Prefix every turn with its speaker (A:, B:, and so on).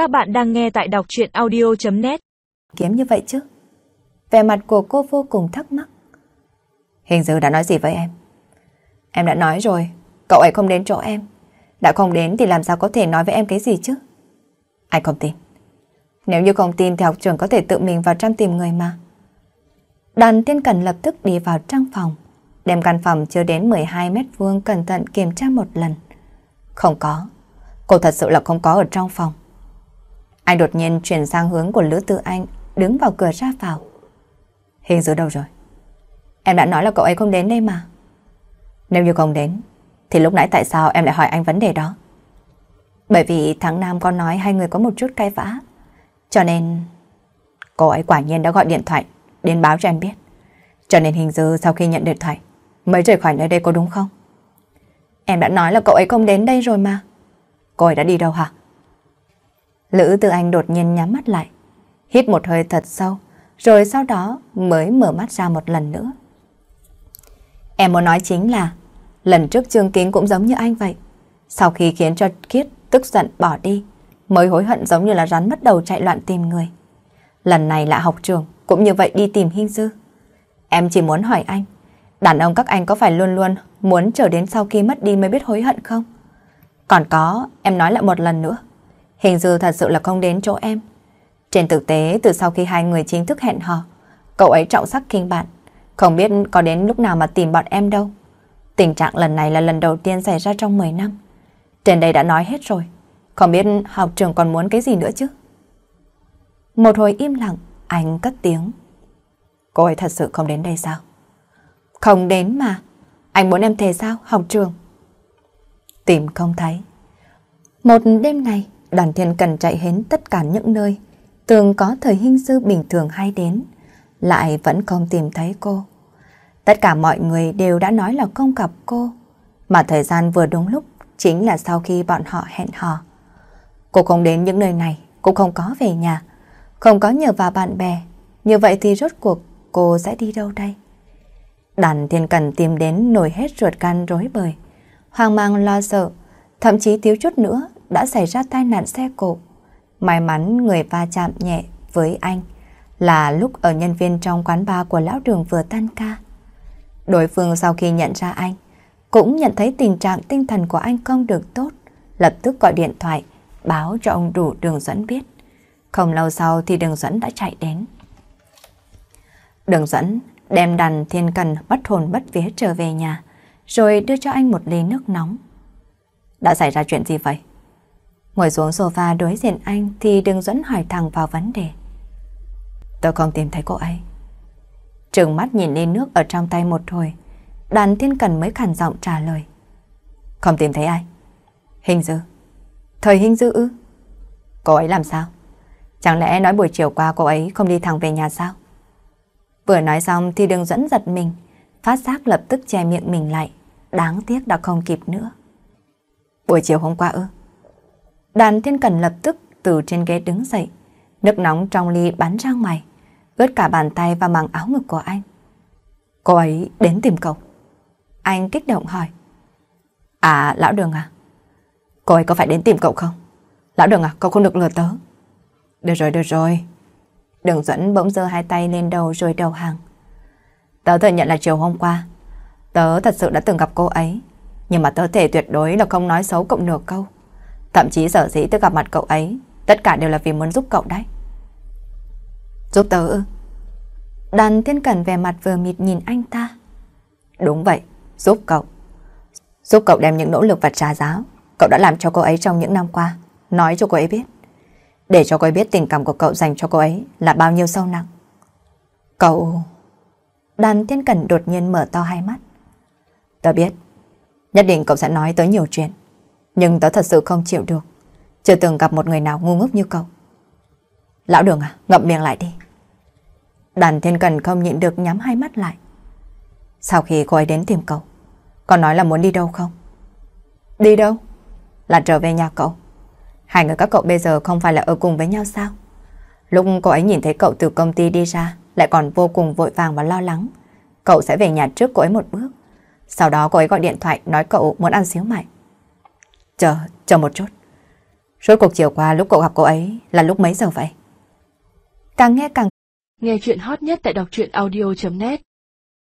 A: Các bạn đang nghe tại đọc chuyện audio.net
B: Kiếm như vậy chứ? Vẻ mặt của cô vô cùng thắc mắc. Hình dư đã nói gì với em? Em đã nói rồi, cậu ấy không đến chỗ em. Đã không đến thì làm sao có thể nói với em cái gì chứ? Anh không tin. Nếu như không tin thì học trường có thể tự mình vào trong tìm người mà. Đàn tiên cần lập tức đi vào trang phòng, đem căn phòng chưa đến 12 mét vuông cẩn thận kiểm tra một lần. Không có. Cô thật sự là không có ở trong phòng. Anh đột nhiên chuyển sang hướng của Lữ Tư Anh, đứng vào cửa ra vào. Hình dưới đâu rồi? Em đã nói là cậu ấy không đến đây mà. Nếu như không đến, thì lúc nãy tại sao em lại hỏi anh vấn đề đó? Bởi vì tháng Nam có nói hai người có một chút cay vã. Cho nên... Cô ấy quả nhiên đã gọi điện thoại đến báo cho em biết. Cho nên hình dư sau khi nhận điện thoại mới rời khỏi nơi đây có đúng không? Em đã nói là cậu ấy không đến đây rồi mà. Cô ấy đã đi đâu hả? Lữ Tư Anh đột nhiên nhắm mắt lại, hít một hơi thật sâu, rồi sau đó mới mở mắt ra một lần nữa. Em muốn nói chính là, lần trước Trương Kính cũng giống như anh vậy. Sau khi khiến cho Kiết tức giận bỏ đi, mới hối hận giống như là rắn mất đầu chạy loạn tìm người. Lần này là học trường, cũng như vậy đi tìm Hinh Dư. Em chỉ muốn hỏi anh, đàn ông các anh có phải luôn luôn muốn chờ đến sau khi mất đi mới biết hối hận không? Còn có, em nói lại một lần nữa. Hình dư thật sự là không đến chỗ em. Trên thực tế, từ sau khi hai người chính thức hẹn hò, cậu ấy trọng sắc kinh bạn. Không biết có đến lúc nào mà tìm bọn em đâu. Tình trạng lần này là lần đầu tiên xảy ra trong 10 năm. Trên đây đã nói hết rồi. Không biết học trường còn muốn cái gì nữa chứ? Một hồi im lặng, anh cất tiếng. Cô ấy thật sự không đến đây sao? Không đến mà. Anh muốn em thề sao, học trường? Tìm không thấy. Một đêm này, đoàn thiên cần chạy hến tất cả những nơi Tường có thời hình sư bình thường hay đến, lại vẫn không tìm thấy cô. Tất cả mọi người đều đã nói là không gặp cô, mà thời gian vừa đúng lúc chính là sau khi bọn họ hẹn hò. Cô không đến những nơi này, cũng không có về nhà, không có nhờ vào bạn bè. Như vậy thì rốt cuộc cô sẽ đi đâu đây? Đàn thiên cần tìm đến nổi hết ruột gan rối bời, hoang mang lo sợ, thậm chí thiếu chút nữa đã xảy ra tai nạn xe cộ. May mắn người va chạm nhẹ với anh là lúc ở nhân viên trong quán bar của lão đường vừa tan ca. Đối phương sau khi nhận ra anh, cũng nhận thấy tình trạng tinh thần của anh không được tốt, lập tức gọi điện thoại báo cho ông đủ đường dẫn biết. Không lâu sau thì đường dẫn đã chạy đến. Đường dẫn đem đàn thiên cần bất hồn bất vía trở về nhà, rồi đưa cho anh một ly nước nóng. Đã xảy ra chuyện gì vậy? Ngồi xuống sofa đối diện anh thì đừng dẫn hỏi thẳng vào vấn đề. Tôi không tìm thấy cô ấy. Trừng mắt nhìn lên nước ở trong tay một hồi, đàn thiên cần mới khản giọng trả lời. Không tìm thấy ai? Hình dư. Thời hình dư ư? Cô ấy làm sao? Chẳng lẽ nói buổi chiều qua cô ấy không đi thẳng về nhà sao? Vừa nói xong thì đừng dẫn giật mình, phát giác lập tức che miệng mình lại. Đáng tiếc đã không kịp nữa. Buổi chiều hôm qua ư? Đàn thiên cần lập tức từ trên ghế đứng dậy. Nước nóng trong ly bắn ra ngoài, ướt cả bàn tay và màng áo ngực của anh. Cô ấy đến tìm cậu. Anh kích động hỏi. À, lão đường à? Cô ấy có phải đến tìm cậu không? Lão đường à, cậu không được lừa tớ. Được rồi, được rồi. Đường dẫn bỗng giơ hai tay lên đầu rồi đầu hàng. Tớ thừa nhận là chiều hôm qua, tớ thật sự đã từng gặp cô ấy, nhưng mà tớ thể tuyệt đối là không nói xấu cậu nửa câu. Thậm chí sở dĩ tớ gặp mặt cậu ấy, tất cả đều là vì muốn giúp cậu đấy. Giúp tớ ư? Đàn thiên cẩn về mặt vừa mịt nhìn anh ta. Đúng vậy, giúp cậu. Giúp cậu đem những nỗ lực và trả giá cậu đã làm cho cô ấy trong những năm qua, nói cho cô ấy biết. Để cho cô ấy biết tình cảm của cậu dành cho cô ấy là bao nhiêu sâu nặng. Cậu... Đàn thiên cẩn đột nhiên mở to hai mắt. Tớ biết, nhất định cậu sẽ nói tới nhiều chuyện. Nhưng tớ thật sự không chịu được. Chưa từng gặp một người nào ngu ngốc như cậu. Lão đường à, ngậm miệng lại đi. Đàn thiên cần không nhịn được nhắm hai mắt lại. Sau khi cô ấy đến tìm cậu, còn nói là muốn đi đâu không? Đi đâu? Là trở về nhà cậu. Hai người các cậu bây giờ không phải là ở cùng với nhau sao? Lúc cô ấy nhìn thấy cậu từ công ty đi ra, lại còn vô cùng vội vàng và lo lắng. Cậu sẽ về nhà trước cô ấy một bước. Sau đó cô ấy gọi điện thoại nói cậu muốn ăn xíu mại. Chờ, chờ một chút. Rốt cuộc chiều qua lúc cậu gặp cô ấy là lúc mấy giờ vậy? Càng nghe càng
A: Nghe chuyện hot nhất tại đọc truyện audio.net